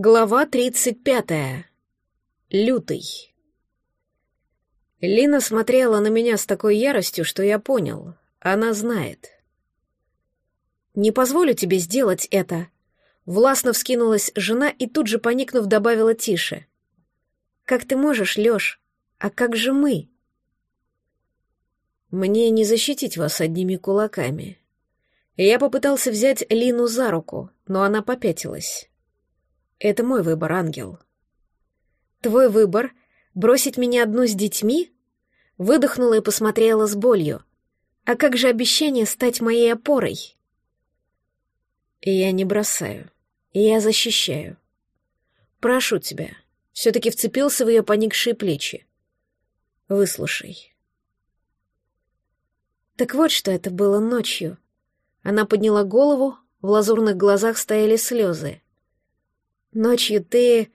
Глава тридцать пятая. Лютый. Лина смотрела на меня с такой яростью, что я понял. Она знает. «Не позволю тебе сделать это», — властно вскинулась жена и тут же, поникнув, добавила тише. «Как ты можешь, Лёш? А как же мы?» «Мне не защитить вас одними кулаками». Я попытался взять Лину за руку, но она попятилась. Это мой выбор, ангел. Твой выбор — бросить меня одну с детьми? Выдохнула и посмотрела с болью. А как же обещание стать моей опорой? Я не бросаю. Я защищаю. Прошу тебя. Все-таки вцепился в ее поникшие плечи. Выслушай. Так вот, что это было ночью. Она подняла голову, в лазурных глазах стояли слезы. Ночью ты...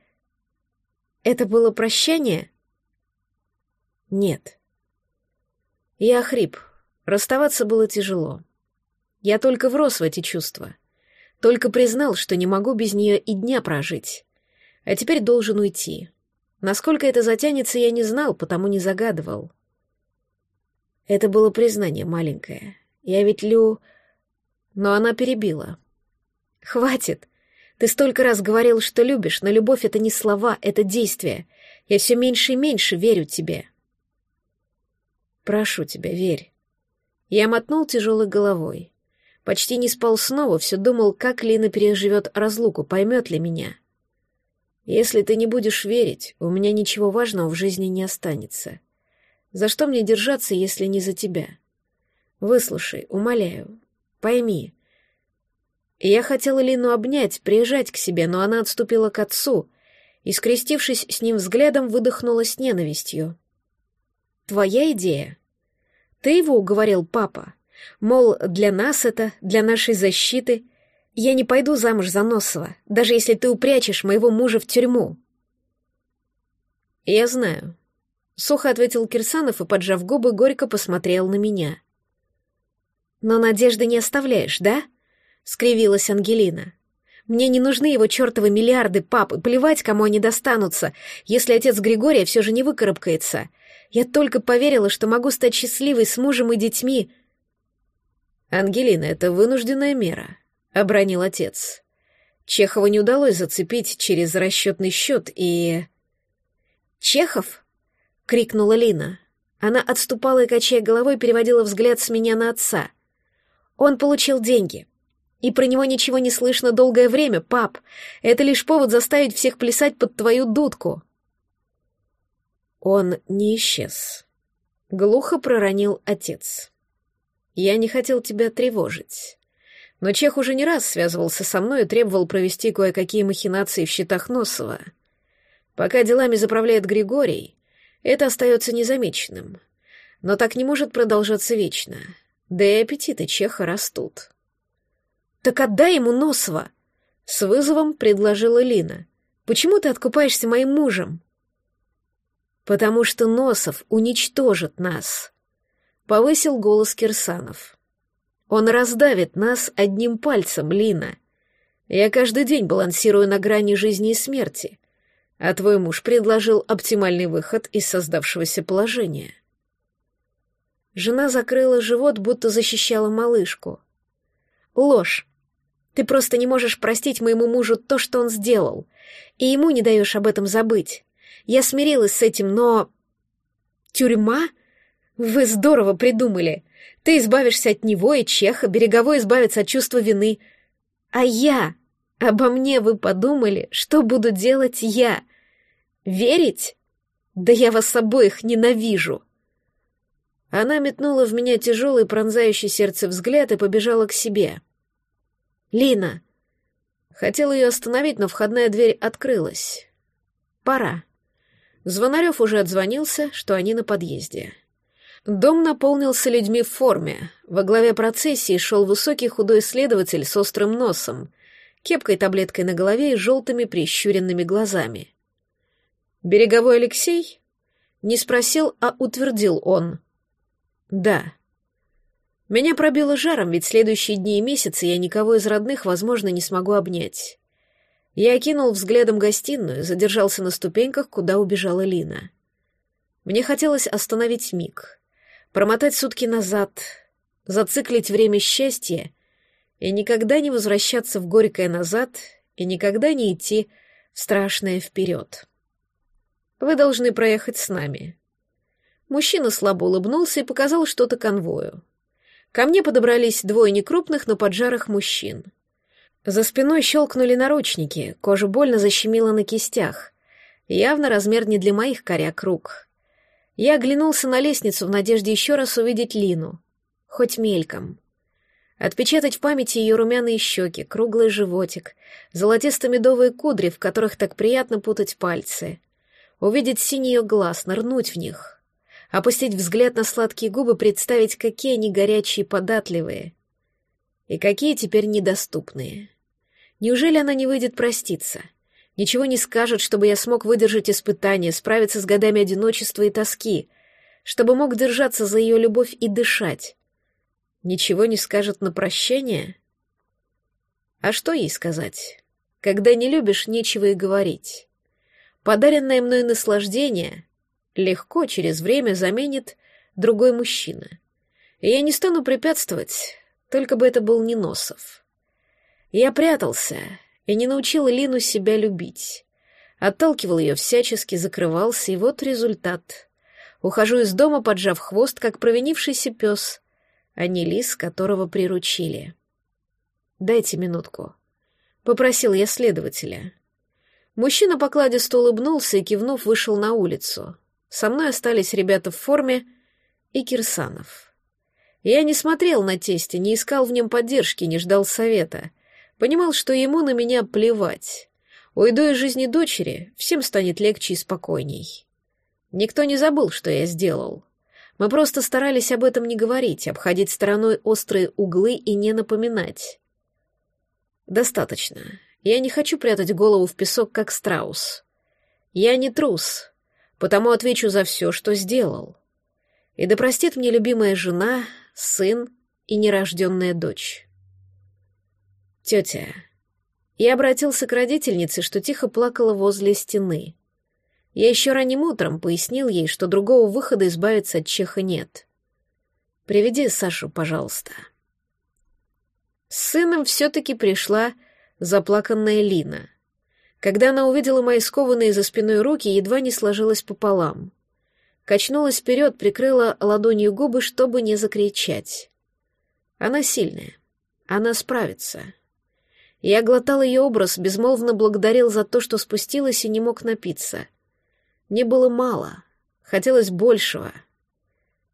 Это было прощание? Нет. Я хрип. Расставаться было тяжело. Я только врос в эти чувства. Только признал, что не могу без нее и дня прожить. А теперь должен уйти. Насколько это затянется, я не знал, потому не загадывал. Это было признание маленькое. Я ведь Лю... Но она перебила. «Хватит. Ты столько раз говорил, что любишь, но любовь — это не слова, это действие. Я все меньше и меньше верю тебе. Прошу тебя, верь. Я мотнул тяжелой головой. Почти не спал снова, все думал, как Лина переживет разлуку, поймет ли меня. Если ты не будешь верить, у меня ничего важного в жизни не останется. За что мне держаться, если не за тебя? Выслушай, умоляю, пойми, я хотела Лину обнять, прижать к себе, но она отступила к отцу и, скрестившись с ним взглядом, выдохнула с ненавистью. «Твоя идея? Ты его уговорил, папа. Мол, для нас это, для нашей защиты. Я не пойду замуж за Носова, даже если ты упрячешь моего мужа в тюрьму». «Я знаю», — сухо ответил Кирсанов и, поджав губы, горько посмотрел на меня. «Но надежды не оставляешь, да?» — скривилась Ангелина. «Мне не нужны его чертовы миллиарды, пап, и плевать, кому они достанутся, если отец Григория все же не выкарабкается. Я только поверила, что могу стать счастливой с мужем и детьми». «Ангелина, это вынужденная мера», — обронил отец. Чехова не удалось зацепить через расчетный счет и... «Чехов?» — крикнула Лина. Она отступала и, качая головой, переводила взгляд с меня на отца. «Он получил деньги. И про него ничего не слышно долгое время, пап. Это лишь повод заставить всех плясать под твою дудку. Он не исчез. Глухо проронил отец. Я не хотел тебя тревожить. Но Чех уже не раз связывался со мной и требовал провести кое-какие махинации в счетах Носова. Пока делами заправляет Григорий, это остается незамеченным. Но так не может продолжаться вечно. Да и аппетиты Чеха растут. «Так отдай ему Носова!» — с вызовом предложила Лина. «Почему ты откупаешься моим мужем?» «Потому что Носов уничтожит нас», — повысил голос Кирсанов. «Он раздавит нас одним пальцем, Лина. Я каждый день балансирую на грани жизни и смерти, а твой муж предложил оптимальный выход из создавшегося положения». Жена закрыла живот, будто защищала малышку. «Ложь. Ты просто не можешь простить моему мужу то, что он сделал, и ему не даешь об этом забыть. Я смирилась с этим, но... Тюрьма? Вы здорово придумали. Ты избавишься от него и Чеха, Береговой избавится от чувства вины. А я? Обо мне вы подумали, что буду делать я? Верить? Да я вас обоих ненавижу. Она метнула в меня тяжелый пронзающий сердце взгляд и побежала к себе. — «Лина!» Хотел ее остановить, но входная дверь открылась. «Пора». Звонарев уже отзвонился, что они на подъезде. Дом наполнился людьми в форме. Во главе процессии шел высокий худой следователь с острым носом, кепкой-таблеткой на голове и желтыми прищуренными глазами. «Береговой Алексей?» Не спросил, а утвердил он. «Да». Меня пробило жаром, ведь следующие дни и месяцы я никого из родных, возможно, не смогу обнять. Я окинул взглядом гостиную, задержался на ступеньках, куда убежала Лина. Мне хотелось остановить миг, промотать сутки назад, зациклить время счастья и никогда не возвращаться в горькое назад и никогда не идти в страшное вперед. Вы должны проехать с нами. Мужчина слабо улыбнулся и показал что-то конвою. Ко мне подобрались двое некрупных, но поджарых мужчин. За спиной щелкнули наручники, кожа больно защемила на кистях. Явно размер не для моих коряк рук. Я оглянулся на лестницу в надежде еще раз увидеть Лину. Хоть мельком. Отпечатать в памяти ее румяные щеки, круглый животик, золотисто-медовые кудри, в которых так приятно путать пальцы. Увидеть синий ее глаз, нырнуть в них. Опустить взгляд на сладкие губы, представить, какие они горячие податливые. И какие теперь недоступные. Неужели она не выйдет проститься? Ничего не скажет, чтобы я смог выдержать испытания, справиться с годами одиночества и тоски, чтобы мог держаться за ее любовь и дышать. Ничего не скажет на прощание? А что ей сказать? Когда не любишь, нечего и говорить. Подаренное мной наслаждение легко через время заменит другой мужчина. И я не стану препятствовать, только бы это был не Носов. Я прятался и не научил Лину себя любить. Отталкивал ее всячески, закрывался, и вот результат. Ухожу из дома, поджав хвост, как провинившийся пес, а не лис, которого приручили. «Дайте минутку», — попросил я следователя. Мужчина покладисто улыбнулся и, кивнув, вышел на улицу. Со мной остались ребята в форме и Кирсанов. Я не смотрел на тесте, не искал в нем поддержки, не ждал совета. Понимал, что ему на меня плевать. Уйду из жизни дочери, всем станет легче и спокойней. Никто не забыл, что я сделал. Мы просто старались об этом не говорить, обходить стороной острые углы и не напоминать. Достаточно. Я не хочу прятать голову в песок, как страус. Я не трус, потому отвечу за все, что сделал. И да простит мне любимая жена, сын и нерожденная дочь. Тетя. Я обратился к родительнице, что тихо плакала возле стены. Я еще ранним утром пояснил ей, что другого выхода избавиться от Чеха нет. «Приведи Сашу, пожалуйста». С сыном все-таки пришла заплаканная Лина. Когда она увидела мои скованные за спиной руки, едва не сложилась пополам. Качнулась вперед, прикрыла ладонью губы, чтобы не закричать. Она сильная. Она справится. Я глотал ее образ, безмолвно благодарил за то, что спустилась и не мог напиться. Мне было мало, хотелось большего.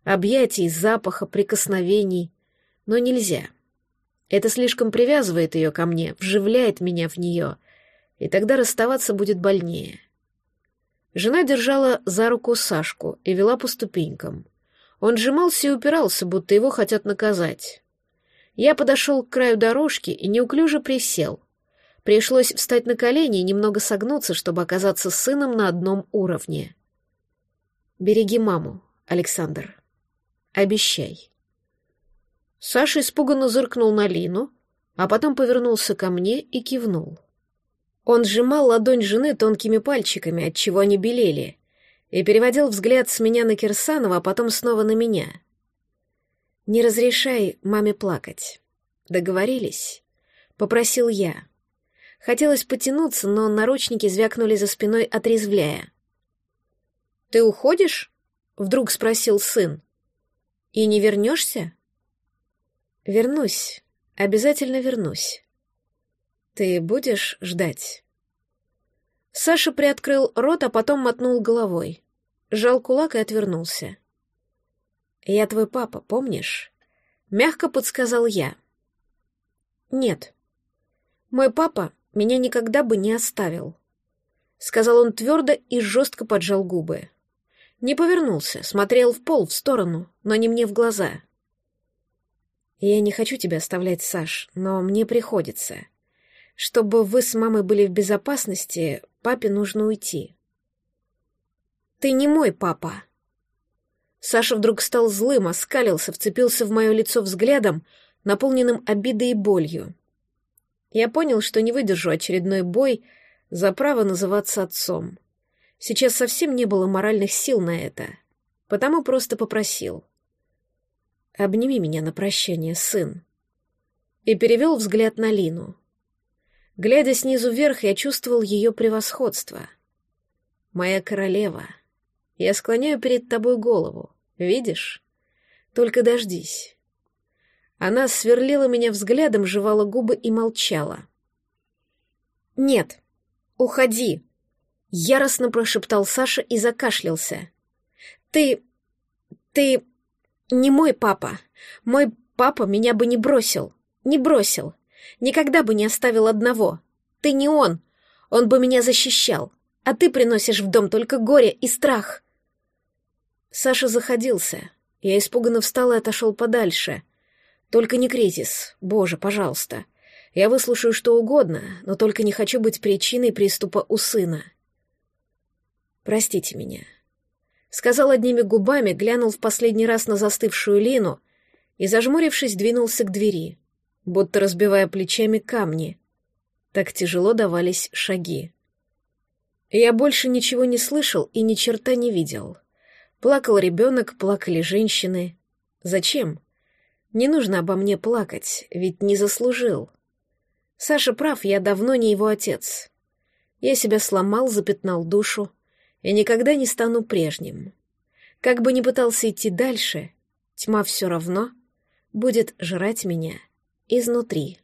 Объятий, запаха, прикосновений, но нельзя. Это слишком привязывает ее ко мне, вживляет меня в нее, и тогда расставаться будет больнее. Жена держала за руку Сашку и вела по ступенькам. Он сжимался и упирался, будто его хотят наказать. Я подошел к краю дорожки и неуклюже присел — Пришлось встать на колени и немного согнуться, чтобы оказаться с сыном на одном уровне. «Береги маму, Александр. Обещай». Саша испуганно зыркнул на Лину, а потом повернулся ко мне и кивнул. Он сжимал ладонь жены тонкими пальчиками, отчего они белели, и переводил взгляд с меня на Кирсанова, а потом снова на меня. «Не разрешай маме плакать. Договорились?» — попросил я. Хотелось потянуться, но наручники звякнули за спиной, отрезвляя. «Ты уходишь?» — вдруг спросил сын. «И не вернешься?» «Вернусь. Обязательно вернусь. Ты будешь ждать?» Саша приоткрыл рот, а потом мотнул головой. Жал кулак и отвернулся. «Я твой папа, помнишь?» Мягко подсказал я. «Нет. Мой папа меня никогда бы не оставил», — сказал он твердо и жестко поджал губы. Не повернулся, смотрел в пол, в сторону, но не мне в глаза. «Я не хочу тебя оставлять, Саш, но мне приходится. Чтобы вы с мамой были в безопасности, папе нужно уйти». «Ты не мой папа». Саша вдруг стал злым, оскалился, вцепился в мое лицо взглядом, наполненным обидой и болью. Я понял, что не выдержу очередной бой, За право называться отцом. Сейчас совсем не было моральных сил на это, потому просто попросил. «Обними меня на прощание, сын». И перевел взгляд на Лину. Глядя снизу вверх, я чувствовал ее превосходство. «Моя королева, я склоняю перед тобой голову, видишь? Только дождись». Она сверлила меня взглядом, жевала губы и молчала. «Нет, уходи!» — яростно прошептал Саша и закашлялся. «Ты... ты... не мой папа. Мой папа меня бы не бросил. Не бросил. Никогда бы не оставил одного. Ты не он. Он бы меня защищал. А ты приносишь в дом только горе и страх. Саша заходился. Я испуганно встал и отошел подальше. Только не кризис. Боже, пожалуйста. Я выслушаю что угодно, но только не хочу быть причиной приступа у сына. Простите меня. Сказал одними губами, глянул в последний раз на застывшую Лину и, зажмурившись, двинулся к двери будто разбивая плечами камни. Так тяжело давались шаги. Я больше ничего не слышал и ни черта не видел. Плакал ребенок, плакали женщины. Зачем? Не нужно обо мне плакать, ведь не заслужил. Саша прав, я давно не его отец. Я себя сломал, запятнал душу, и никогда не стану прежним. Как бы ни пытался идти дальше, тьма все равно будет жрать меня изнутри.